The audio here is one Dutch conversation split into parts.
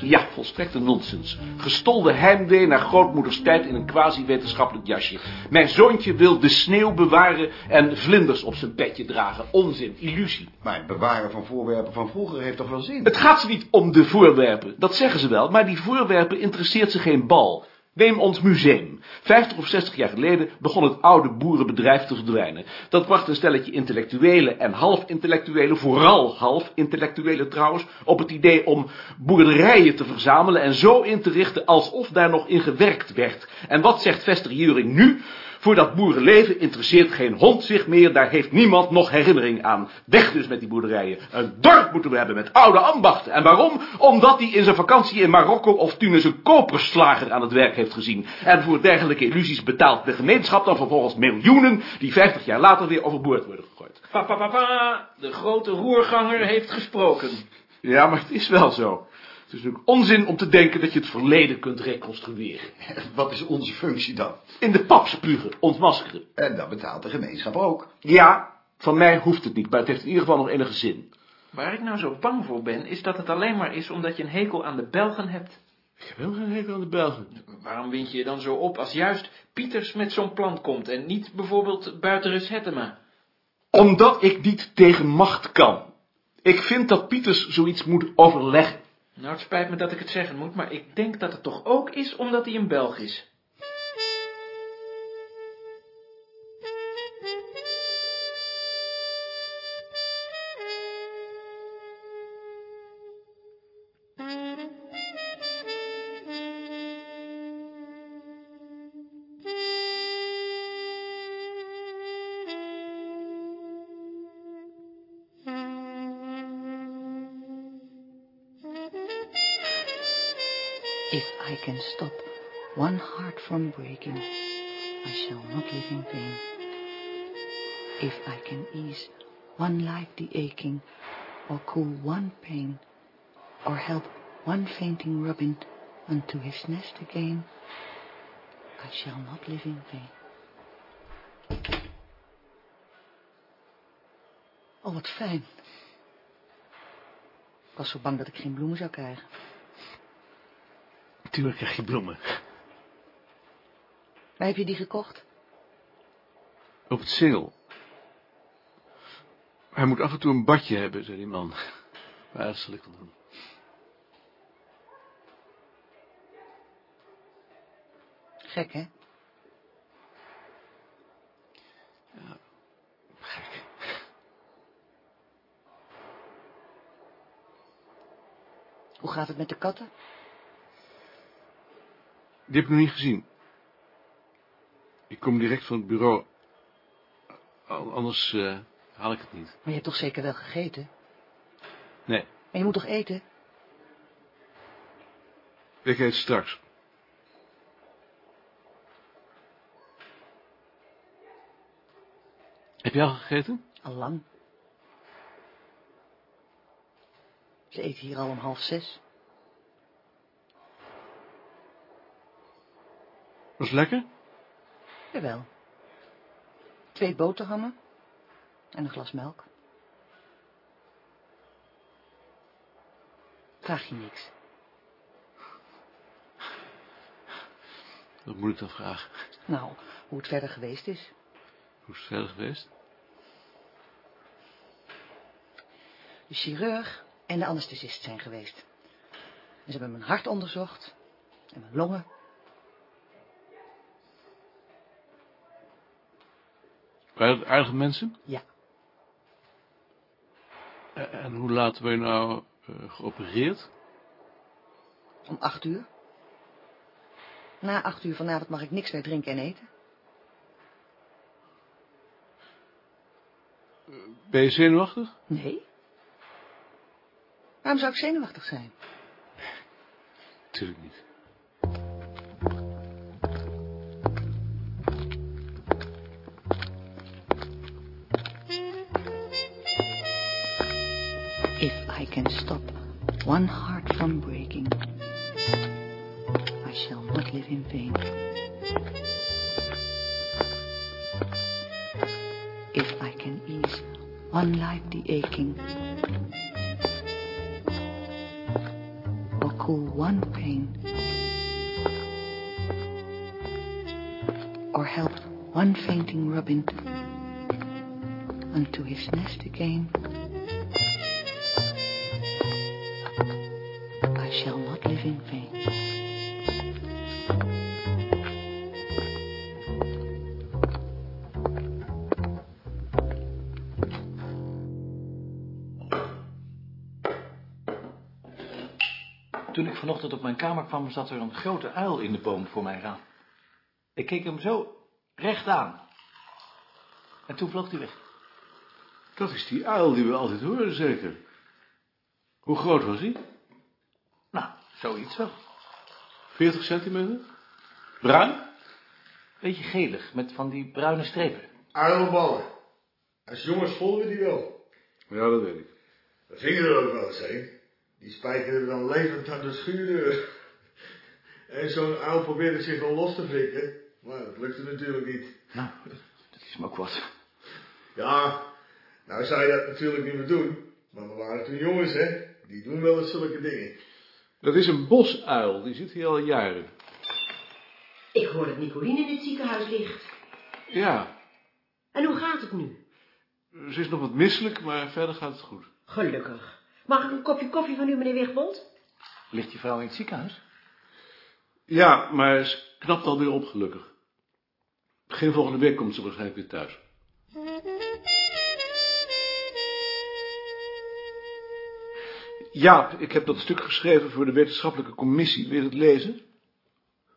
Ja, volstrekte nonsens. Gestolde heimwee naar grootmoeders tijd in een quasi-wetenschappelijk jasje. Mijn zoontje wil de sneeuw bewaren en vlinders op zijn petje dragen. Onzin, illusie. Maar het bewaren van voorwerpen van vroeger heeft toch wel zin? Het gaat ze niet om de voorwerpen, dat zeggen ze wel, maar die voorwerpen interesseert ze geen bal. Neem ons museum. 50 of 60 jaar geleden begon het oude boerenbedrijf te verdwijnen. Dat bracht een stelletje intellectuelen en half-intellectuelen, vooral half-intellectuelen trouwens, op het idee om boerderijen te verzamelen en zo in te richten alsof daar nog in gewerkt werd. En wat zegt Vester Juring nu? Voor dat boerenleven interesseert geen hond zich meer, daar heeft niemand nog herinnering aan. Weg dus met die boerderijen. Een dorp moeten we hebben met oude ambachten. En waarom? Omdat hij in zijn vakantie in Marokko of Tunis een koperslager aan het werk heeft gezien. En voor dergelijke illusies betaalt de gemeenschap dan vervolgens miljoenen, die 50 jaar later weer overboord worden gegooid. Papa, papa, de grote roerganger heeft gesproken. Ja, maar het is wel zo. Het is natuurlijk onzin om te denken dat je het verleden kunt reconstrueren. Wat is onze functie dan? In de pap spugen, ontmaskeren. En dat betaalt de gemeenschap ook. Ja, van mij hoeft het niet, maar het heeft in ieder geval nog enige zin. Waar ik nou zo bang voor ben, is dat het alleen maar is omdat je een hekel aan de Belgen hebt. Ik heb helemaal geen hekel aan de Belgen. Waarom wind je je dan zo op als juist Pieters met zo'n plan komt en niet bijvoorbeeld Buitenrus Hettema? Omdat ik niet tegen macht kan. Ik vind dat Pieters zoiets moet overleggen. Nou, het spijt me dat ik het zeggen moet, maar ik denk dat het toch ook is omdat hij een Belg is. If I can stop one heart from breaking, I shall not live in vain. If I can ease one life the aching, or cool one pain, or help one fainting robin unto his nest again, I shall not live in vain. Oh, wat fijn. Ik was zo bang dat ik geen bloemen zou krijgen. Natuurlijk krijg je bloemen. Waar heb je die gekocht? Op het singel. Hij moet af en toe een badje hebben, zei die man. Maar dat zal ik wel doen. Gek, hè? Gek. Hoe gaat het met de katten? Die heb ik nog niet gezien. Ik kom direct van het bureau. Anders eh, haal ik het niet. Maar je hebt toch zeker wel gegeten? Nee, Maar je moet toch eten? ik eet straks. Heb jij al gegeten? Al lang. Ze eten hier al om half zes. Was het lekker? Jawel. Twee boterhammen en een glas melk. Vraag je niks. Dat moet ik dan vragen. Nou, hoe het verder geweest is. Hoe is het verder geweest? De chirurg en de anesthesist zijn geweest. En ze hebben mijn hart onderzocht en mijn longen. Waren het aardige mensen? Ja, Eh, En hoe laat ben je nou eh, geopereerd? om acht uur. Na acht uur vanavond mag ik niks meer drinken en eten. Ben je zenuwachtig? Nee. Waarom zou ik zenuwachtig zijn? Tuurlijk niet. One heart from breaking, I shall not live in vain. If I can ease one life the aching, or cool one pain. Or help one fainting robin unto his nest again. Toen ik vanochtend op mijn kamer kwam, zat er een grote uil in de boom voor mijn raam. Ik keek hem zo recht aan. En toen vloog hij weg. Dat is die uil die we altijd horen, zeker. Hoe groot was hij? Nou, zoiets wel. 40 centimeter? Bruin? Beetje gelig, met van die bruine strepen. Uilballen. Als jongens vonden we die wel. Ja, dat weet ik. We gingen er ook wel eens heen. Die spijkerden dan levend aan de schuurdeur. En zo'n uil probeerde zich wel los te flikken. Maar dat lukte natuurlijk niet. Nou, dat is me ook wat. Ja, nou zou je dat natuurlijk niet meer doen. Maar we waren toen jongens, hè. Die doen wel eens zulke dingen. Dat is een bosuil, die zit hier al jaren. Ik hoor dat Nicoline in het ziekenhuis ligt. Ja, En hoe gaat het nu? ze is nog wat misselijk, maar verder gaat het goed. Gelukkig. Mag ik een kopje koffie van u, meneer Wigbold? Ligt je vrouw in het ziekenhuis? Ja, maar ze knapt alweer op, gelukkig. Begin volgende week komt ze waarschijnlijk weer thuis. Ja, ik heb dat stuk geschreven voor de wetenschappelijke commissie. Wil je het lezen?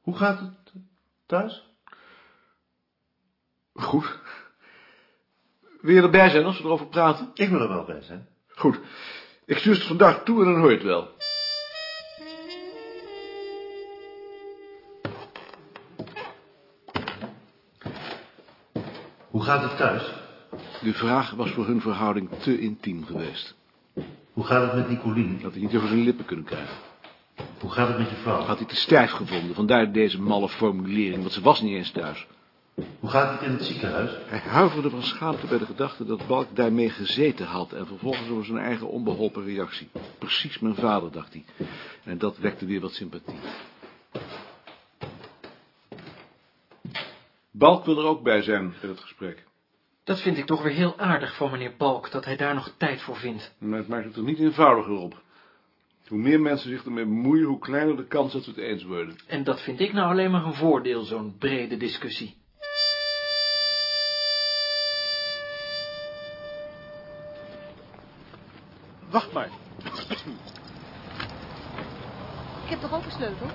Hoe gaat het thuis? Goed. Wil je erbij zijn als we erover praten? Ik wil er wel bij zijn. Goed. Ik stuur het vandaag toe en dan hoor je het wel. Hoe gaat het thuis? De vraag was voor hun verhouding te intiem geweest. Hoe gaat het met Nicolien? Dat hij niet over zijn lippen kunnen krijgen. Hoe gaat het met je vrouw? Had hij te stijf gevonden, vandaar deze malle formulering, want ze was niet eens thuis. Hoe gaat het in het ziekenhuis? Hij huiverde van schaamte bij de gedachte dat Balk daarmee gezeten had... en vervolgens over zijn eigen onbeholpen reactie. Precies mijn vader, dacht hij. En dat wekte weer wat sympathie. Balk wil er ook bij zijn bij het gesprek. Dat vind ik toch weer heel aardig van meneer Balk, dat hij daar nog tijd voor vindt. Maar het maakt het er niet eenvoudiger op. Hoe meer mensen zich ermee bemoeien, hoe kleiner de kans dat we het eens worden. En dat vind ik nou alleen maar een voordeel, zo'n brede discussie. Wacht maar. Ik heb toch ook een sleutel?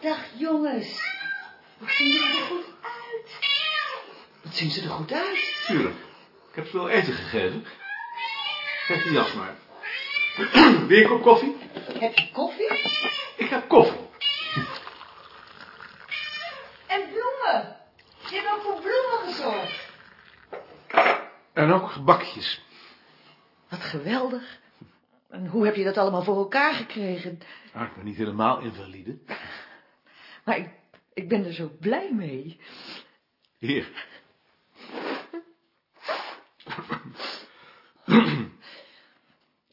Dag jongens. Wat zien jullie er goed uit? Wat zien ze er goed uit? Tuurlijk. Ik heb ze wel eten gegeven. Geef die jas maar. Wil je een kop koffie? Heb je koffie? Ik heb koffie. En bloemen. Je hebt ook voor bloemen gezorgd. En ook gebakjes. Wat geweldig. En hoe heb je dat allemaal voor elkaar gekregen? Nou, ik ben niet helemaal invalide. Maar ik, ik ben er zo blij mee. Hier.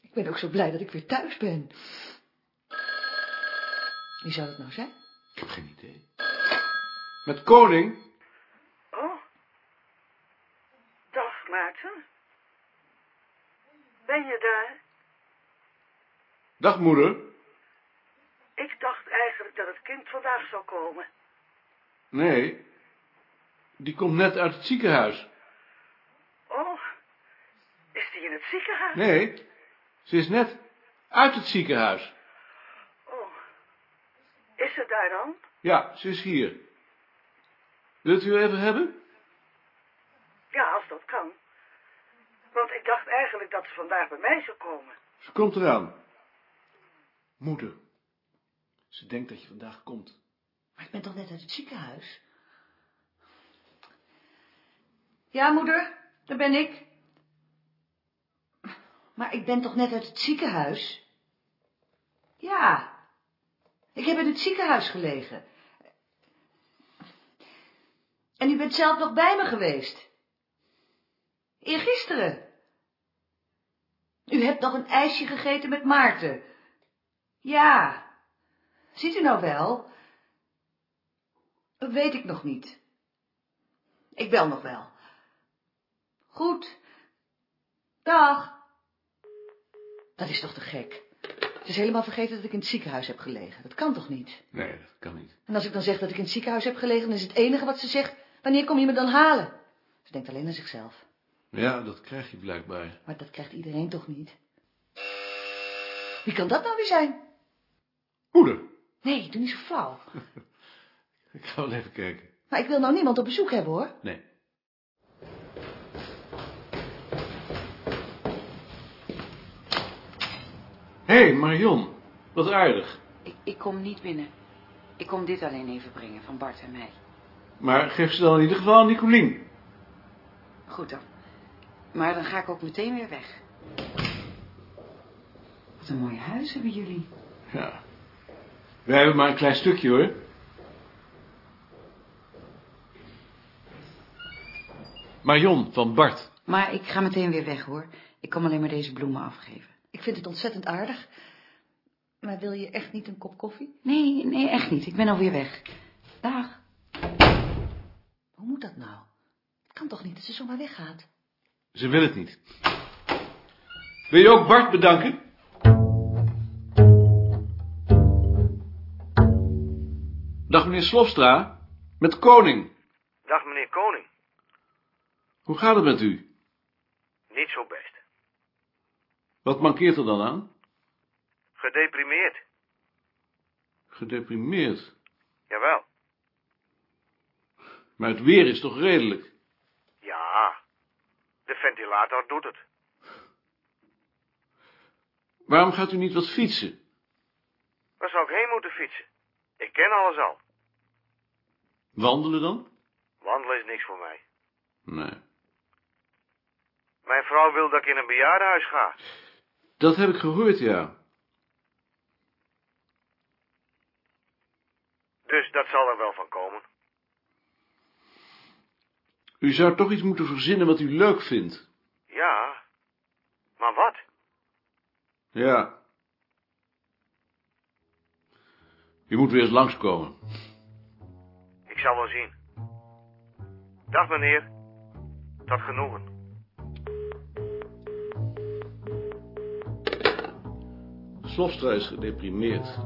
Ik ben ook zo blij dat ik weer thuis ben. Wie zou het nou zijn? Ik heb geen idee. Met koning? Oh. Dag, Maarten. Ben je daar? Dag, moeder. Ik dacht eigenlijk dat het kind vandaag zou komen. Nee. Die komt net uit het ziekenhuis. Oh. Is die in het ziekenhuis? Nee. Ze is net uit het ziekenhuis. Oh. Is ze daar dan? Ja, ze is hier. Wilt u even hebben? Ja, als dat kan. Want ik dacht eigenlijk dat ze vandaag bij mij zou komen. Ze komt eraan. Moeder. Ze denkt dat je vandaag komt. Maar ik ben toch net uit het ziekenhuis? Ja, moeder, daar ben ik. Maar ik ben toch net uit het ziekenhuis? Ja. Ik heb in het ziekenhuis gelegen. En u bent zelf nog bij me geweest. Eergisteren. U hebt nog een ijsje gegeten met Maarten. Ja. Ziet u nou wel? Dat weet ik nog niet. Ik bel nog wel. Goed. Dag. Dat is toch te gek. Het is helemaal vergeten dat ik in het ziekenhuis heb gelegen. Dat kan toch niet? Nee, dat kan niet. En als ik dan zeg dat ik in het ziekenhuis heb gelegen, dan is het enige wat ze zegt, wanneer kom je me dan halen? Ze denkt alleen aan zichzelf. Ja, dat krijg je blijkbaar. Maar dat krijgt iedereen toch niet? Wie kan dat nou weer zijn? Moeder. Nee, doe niet zo flauw. Ik ga wel even kijken. Maar ik wil nou niemand op bezoek hebben, hoor. Nee. Hé, hey, Marion. Wat aardig. Ik, ik kom niet binnen. Ik kom dit alleen even brengen van Bart en mij. Maar geef ze dan in ieder geval aan Nicolien. Goed dan. Maar dan ga ik ook meteen weer weg. Wat een mooi huis hebben jullie. Ja. Wij hebben maar een klein stukje, hoor. Marion van Bart. Maar ik ga meteen weer weg, hoor. Ik kom alleen maar deze bloemen afgeven. Ik vind het ontzettend aardig. Maar wil je echt niet een kop koffie? Nee, nee, echt niet. Ik ben alweer weg. Dag. Hoe moet dat nou? Het kan toch niet dat ze zomaar weggaat? Ze wil het niet. Wil je ook Bart bedanken? Dag meneer Slofstra, met Koning. Dag meneer Koning. Hoe gaat het met u? Niet zo best. Wat mankeert er dan aan? Gedeprimeerd. Gedeprimeerd. Jawel. Maar het weer is toch redelijk? Ja. De ventilator doet het. Waarom gaat u niet wat fietsen? Waar zou ik heen moeten fietsen? Ik ken alles al. Wandelen dan? Wandelen is niks voor mij. Nee. Mijn vrouw wil dat ik in een bejaardenhuis ga. Dat heb ik gehoord, ja. Dus dat zal er wel van komen. U zou toch iets moeten verzinnen wat u leuk vindt. Ja. Maar wat? Ja. U moet weer eens langskomen. Ik zal wel zien. Dag meneer. Tot genoegen. Slofstra is gedeprimeerd.